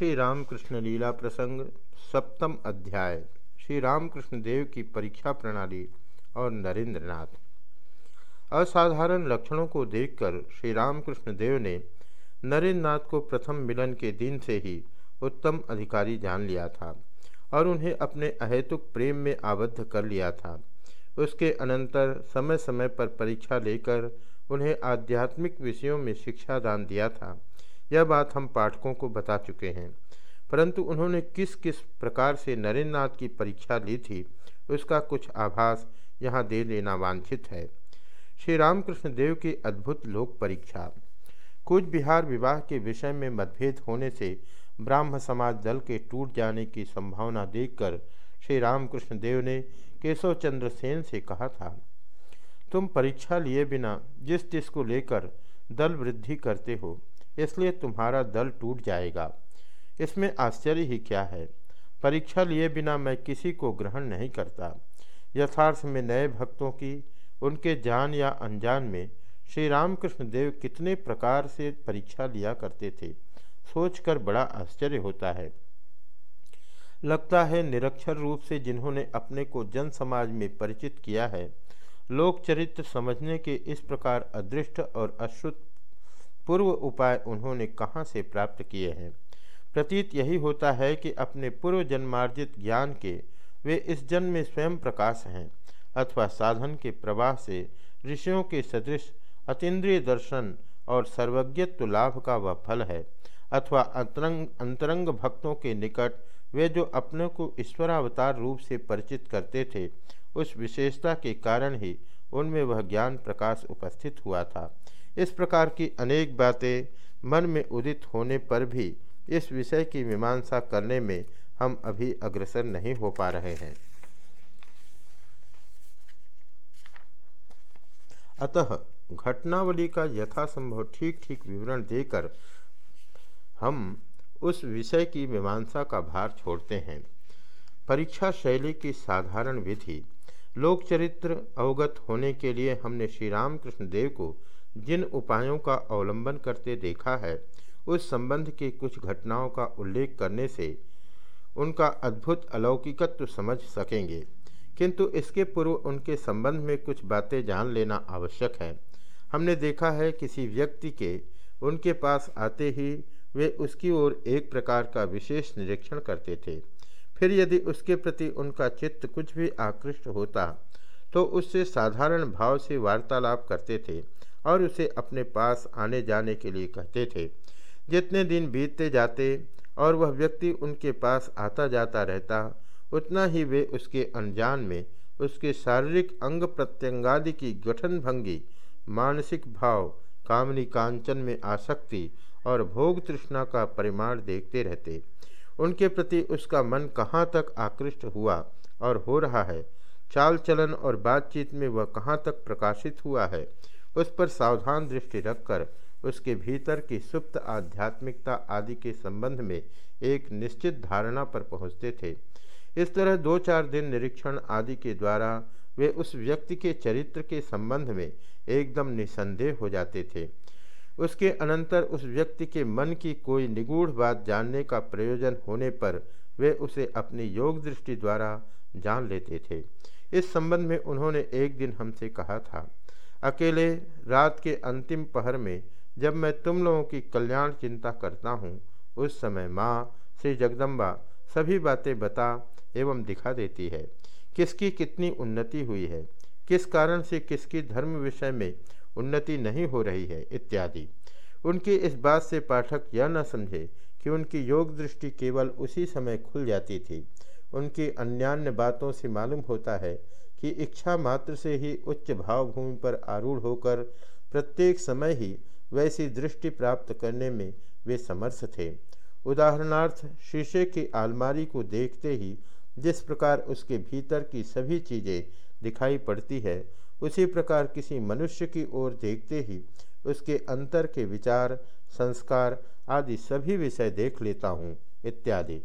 श्री रामकृष्ण लीला प्रसंग, सप्तम अध्याय श्री रामकृष्ण देव की परीक्षा प्रणाली और नरेंद्रनाथ। असाधारण लक्षणों को देखकर श्री रामकृष्ण देव ने नरेंद्रनाथ को प्रथम मिलन के दिन से ही उत्तम अधिकारी जान लिया था और उन्हें अपने अहेतुक प्रेम में आबद्ध कर लिया था। उसके अनंतर समय समय पर परीक्षा लेकर उन्हें आध्यात्मिक विषयों में शिक्षा दान दिया था। यह बात हम पाठकों को बता चुके हैं। परंतु उन्होंने किस किस प्रकार से नरेंद्रनाथ की परीक्षा ली थी, उसका कुछ आभास यहाँ दे लेना वांछित है। श्री रामकृष्ण देव की अद्भुत लोक परीक्षा। कुछ बिहार विवाह के विषय में मतभेद होने से ब्राह्म समाज दल के टूट जाने की संभावना देखकर श्री रामकृष्ण देव ने केशव चंद्र सेन से कहा था, तुम परीक्षा लिए बिना जिस जिस को लेकर दल वृद्धि करते हो, इसलिए तुम्हारा दल टूट जाएगा। इसमें आश्चर्य ही क्या है? परीक्षा लिए बिना मैं किसी को ग्रहण नहीं करता। यथार्थ में नए भक्तों की, उनके जान या अनजान में, श्री रामकृष्ण देव कितने प्रकार से परीक्षा लिया करते थे, सोचकर बड़ा आश्चर्य होता है। लगता है निरक्षर रूप से जिन्होंने अपने को जन समाज में परिचित किया है, लोक चरित्र समझने के इस प्रकार अदृष्ट और अश्रुत पूर्व उपाय उन्होंने कहाँ से प्राप्त किए हैं? प्रतीत यही होता है कि अपने पूर्व जन्मार्जित ज्ञान के वे इस जन्म में स्वयं प्रकाश हैं, अथवा साधन के प्रवाह से ऋषियों के सदृश अतीन्द्रिय दर्शन और सर्वज्ञत्व लाभ का वह फल है, अथवा अंतरंग अंतरंग भक्तों के निकट वे जो अपने को ईश्वरावतार रूप से परिचित करते थे, उस विशेषता के कारण ही उनमें वह ज्ञान प्रकाश उपस्थित हुआ था। इस प्रकार की अनेक बातें मन में उदित होने पर भी इस विषय की मीमांसा करने में हम अभी अग्रसर नहीं हो पा रहे हैं। अतः घटनावली का यथासंभव ठीक ठीक विवरण देकर हम उस विषय की मीमांसा का भार छोड़ते हैं। परीक्षा शैली की साधारण विधि लोक चरित्र अवगत होने के लिए हमने श्री रामकृष्ण देव को जिन उपायों का अवलंबन करते देखा है उस संबंध की कुछ घटनाओं का उल्लेख करने से उनका अद्भुत अलौकिकत्व समझ सकेंगे। किंतु इसके पूर्व उनके संबंध में कुछ बातें जान लेना आवश्यक है। हमने देखा है किसी व्यक्ति के उनके पास आते ही वे उसकी ओर एक प्रकार का विशेष निरीक्षण करते थे। फिर यदि उसके प्रति उनका चित्त कुछ भी आकृष्ट होता तो उससे साधारण भाव से वार्तालाप करते थे और उसे अपने पास आने जाने के लिए कहते थे। जितने दिन बीतते जाते और वह व्यक्ति उनके पास आता जाता रहता, उतना ही वे उसके अनजान में उसके शारीरिक अंग प्रत्यंगादि की गठन भंगी मानसिक भाव, कामनी कांचन में आसक्ति और भोग तृष्णा का परिमाण देखते रहते। उनके प्रति उसका मन कहाँ तक आकृष्ट हुआ और हो रहा है? चाल चलन और बातचीत में वह कहाँ तक प्रकाशित हुआ है? उस पर सावधान दृष्टि रखकर उसके भीतर की सुप्त आध्यात्मिकता आदि के संबंध में एक निश्चित धारणा पर पहुँचते थे। इस तरह दो चार दिन निरीक्षण आदि के द्वारा वे उस व्यक्ति के चरित्र के संबंध में एकदम निसंदेह हो जाते थे। उसके अनंतर उस व्यक्ति के मन की कोई निगूढ़ बात जानने का प्रयोजन होने पर वे उसे अपनी योग दृष्टि द्वारा जान लेते थे। इस संबंध में उन्होंने एक दिन हमसे कहा था अकेले रात के अंतिम पहर में जब मैं तुम लोगों की कल्याण चिंता करता हूँ, उस समय माँ श्री जगदम्बा सभी बातें बता एवं दिखा देती है। किसकी कितनी उन्नति हुई है? किस कारण से किसकी धर्म विषय में उन्नति नहीं हो रही है? इत्यादि। उनकी इस बात से पाठक यह न समझे कि उनकी योग दृष्टि केवल उसी समय खुल जाती थी। उनकी अन्यान्य बातों से मालूम होता है कि इच्छा मात्र से ही उच्च भावभूमि पर आरूढ़ होकर प्रत्येक समय ही वैसी दृष्टि प्राप्त करने में वे समर्थ थे। उदाहरणार्थ, शीशे की आलमारी को देखते ही जिस प्रकार उसके भीतर की सभी चीज़ें दिखाई पड़ती है, उसी प्रकार किसी मनुष्य की ओर देखते ही उसके अंतर के विचार, संस्कार आदि सभी विषय देख लेता हूँ, इत्यादि।